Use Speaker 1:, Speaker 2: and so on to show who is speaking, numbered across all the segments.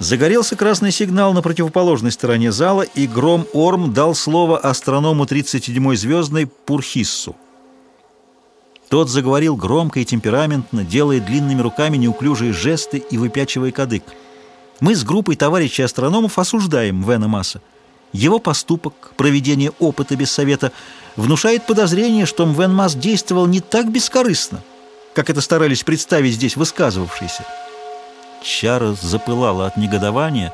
Speaker 1: Загорелся красный сигнал на противоположной стороне зала, и Гром Орм дал слово астроному 37-й звездной Пурхиссу. Тот заговорил громко и темпераментно, делая длинными руками неуклюжие жесты и выпячивая кадык. Мы с группой товарищей астрономов осуждаем Вена Масса. Его поступок, проведение опыта без совета, внушает подозрение, что Мвен Масс действовал не так бескорыстно, как это старались представить здесь высказывавшиеся. Чара запылала от негодования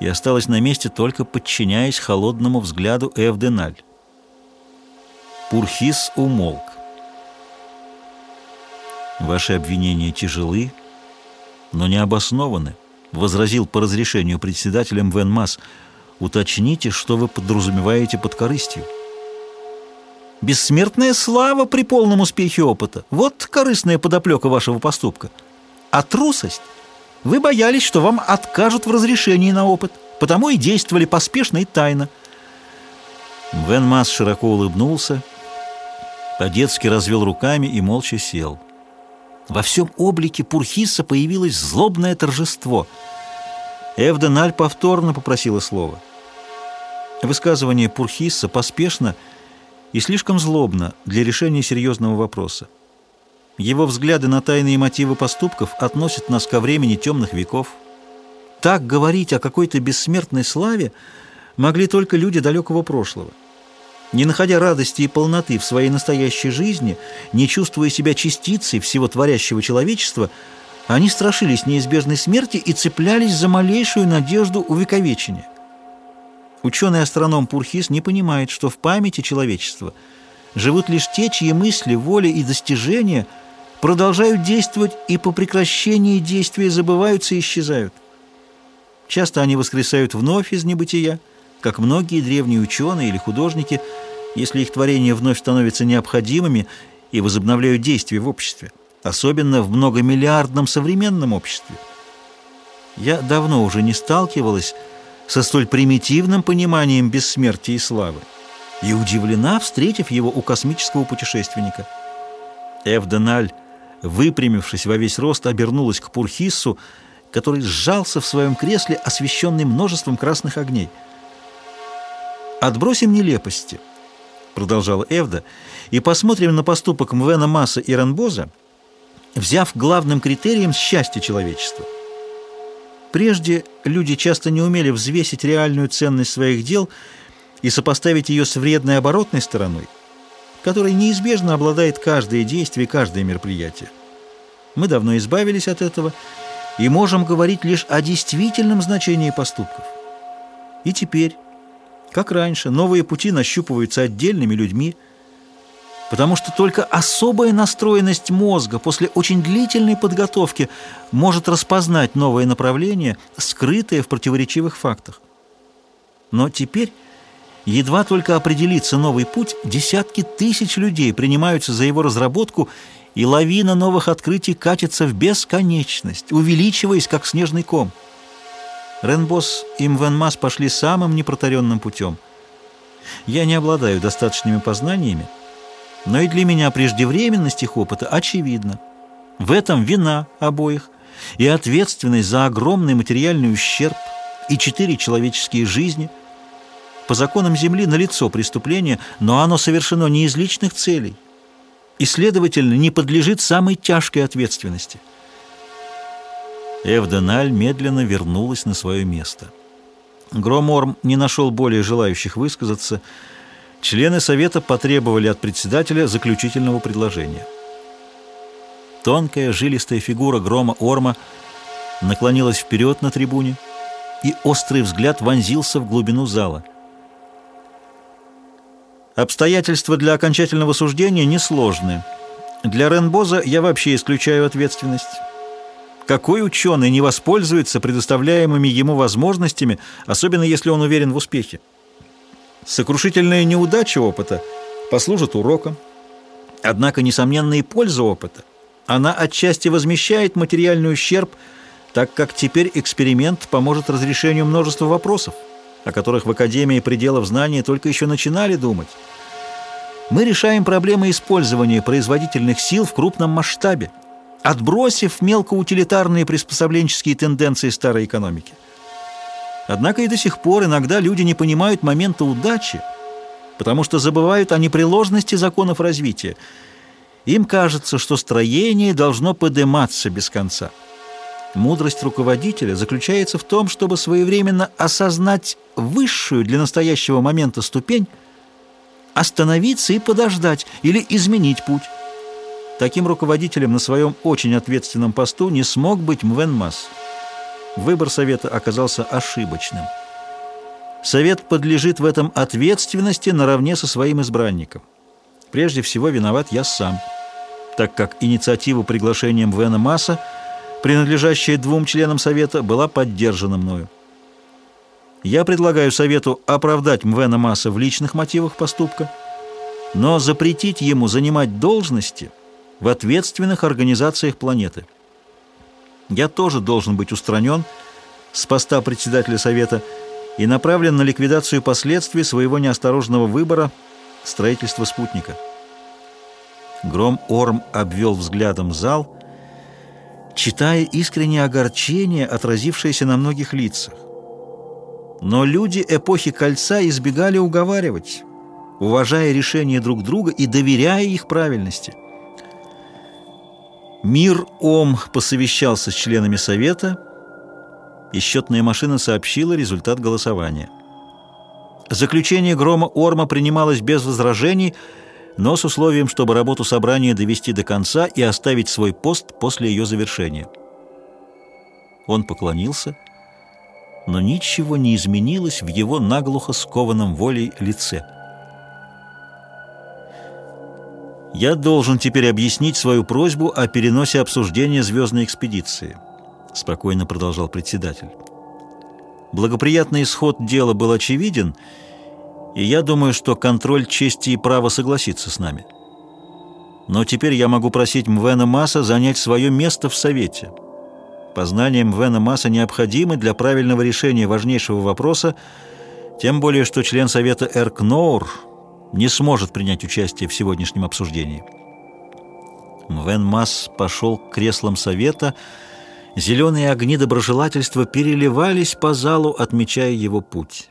Speaker 1: и осталась на месте, только подчиняясь холодному взгляду Эвденаль. Пурхис умолк. «Ваши обвинения тяжелы, но не обоснованы», — возразил по разрешению председателя Мвен Масс. «Уточните, что вы подразумеваете под корыстью». «Бессмертная слава при полном успехе опыта. Вот корыстная подоплека вашего поступка. А трусость...» Вы боялись, что вам откажут в разрешении на опыт, потому и действовали поспешно и тайно. Вен Масс широко улыбнулся, по-детски развел руками и молча сел. Во всем облике Пурхиса появилось злобное торжество. Эвденаль повторно попросила слова. Высказывание Пурхиса поспешно и слишком злобно для решения серьезного вопроса. Его взгляды на тайные мотивы поступков относят нас ко времени темных веков. Так говорить о какой-то бессмертной славе могли только люди далекого прошлого. Не находя радости и полноты в своей настоящей жизни, не чувствуя себя частицей всего творящего человечества, они страшились неизбежной смерти и цеплялись за малейшую надежду увековечения. Ученый-астроном Пурхис не понимает, что в памяти человечества живут лишь те, чьи мысли, воля и достижения – продолжают действовать и по прекращении действия забываются и исчезают. Часто они воскресают вновь из небытия, как многие древние ученые или художники, если их творения вновь становятся необходимыми и возобновляют действия в обществе, особенно в многомиллиардном современном обществе. Я давно уже не сталкивалась со столь примитивным пониманием бессмертия и славы и удивлена, встретив его у космического путешественника. Эвденаль выпрямившись во весь рост, обернулась к Пурхиссу, который сжался в своем кресле, освещенный множеством красных огней. «Отбросим нелепости», — продолжала Эвда, «и посмотрим на поступок Мвена Масса и Ранбоза, взяв главным критерием счастье человечества. Прежде люди часто не умели взвесить реальную ценность своих дел и сопоставить ее с вредной оборотной стороной, которой неизбежно обладает каждое действие каждое мероприятие. Мы давно избавились от этого и можем говорить лишь о действительном значении поступков. И теперь, как раньше, новые пути нащупываются отдельными людьми, потому что только особая настроенность мозга после очень длительной подготовки может распознать новое направление, скрытое в противоречивых фактах. Но теперь Едва только определится новый путь, десятки тысяч людей принимаются за его разработку, и лавина новых открытий катится в бесконечность, увеличиваясь, как снежный ком. Ренбос и Мвенмас пошли самым непротаренным путем. Я не обладаю достаточными познаниями, но и для меня преждевременность их опыта очевидна. В этом вина обоих и ответственность за огромный материальный ущерб и четыре человеческие жизни – по законам Земли налицо преступление, но оно совершено не из личных целей и, следовательно, не подлежит самой тяжкой ответственности. Эвденаль медленно вернулась на свое место. Громорм не нашел более желающих высказаться. Члены Совета потребовали от председателя заключительного предложения. Тонкая жилистая фигура Грома Орма наклонилась вперед на трибуне, и острый взгляд вонзился в глубину зала – Обстоятельства для окончательного суждения несложны. Для Ренбоза я вообще исключаю ответственность. Какой ученый не воспользуется предоставляемыми ему возможностями, особенно если он уверен в успехе? Сокрушительная неудача опыта послужит уроком. Однако, несомненно, и польза опыта. Она отчасти возмещает материальный ущерб, так как теперь эксперимент поможет разрешению множества вопросов о которых в Академии пределов знаний только еще начинали думать. Мы решаем проблемы использования производительных сил в крупном масштабе, отбросив мелкоутилитарные приспособленческие тенденции старой экономики. Однако и до сих пор иногда люди не понимают момента удачи, потому что забывают о непреложности законов развития. Им кажется, что строение должно подниматься без конца. Мудрость руководителя заключается в том, чтобы своевременно осознать высшую для настоящего момента ступень, остановиться и подождать или изменить путь. Таким руководителем на своем очень ответственном посту не смог быть Мвен Мас. Выбор совета оказался ошибочным. Совет подлежит в этом ответственности наравне со своим избранником. Прежде всего виноват я сам, так как инициатива приглашения Мвена Маса – принадлежащая двум членам Совета, была поддержана мною. Я предлагаю Совету оправдать Мвена Масса в личных мотивах поступка, но запретить ему занимать должности в ответственных организациях планеты. Я тоже должен быть устранен с поста председателя Совета и направлен на ликвидацию последствий своего неосторожного выбора строительства спутника. Гром Орм обвел взглядом зал читая искреннее огорчение, отразившееся на многих лицах. Но люди эпохи Кольца избегали уговаривать, уважая решения друг друга и доверяя их правильности. Мир Ом посовещался с членами Совета, и счетная машина сообщила результат голосования. Заключение Грома Орма принималось без возражений – но с условием, чтобы работу собрания довести до конца и оставить свой пост после ее завершения. Он поклонился, но ничего не изменилось в его наглухо скованном волей лице. «Я должен теперь объяснить свою просьбу о переносе обсуждения звездной экспедиции», — спокойно продолжал председатель. Благоприятный исход дела был очевиден — и я думаю, что контроль чести и права согласится с нами. Но теперь я могу просить Мвена Масса занять свое место в Совете. Познания Мвена Масса необходимы для правильного решения важнейшего вопроса, тем более, что член Совета Эрк Ноур не сможет принять участие в сегодняшнем обсуждении. Мвен Масс пошел к креслам Совета, зеленые огни доброжелательства переливались по залу, отмечая его путь.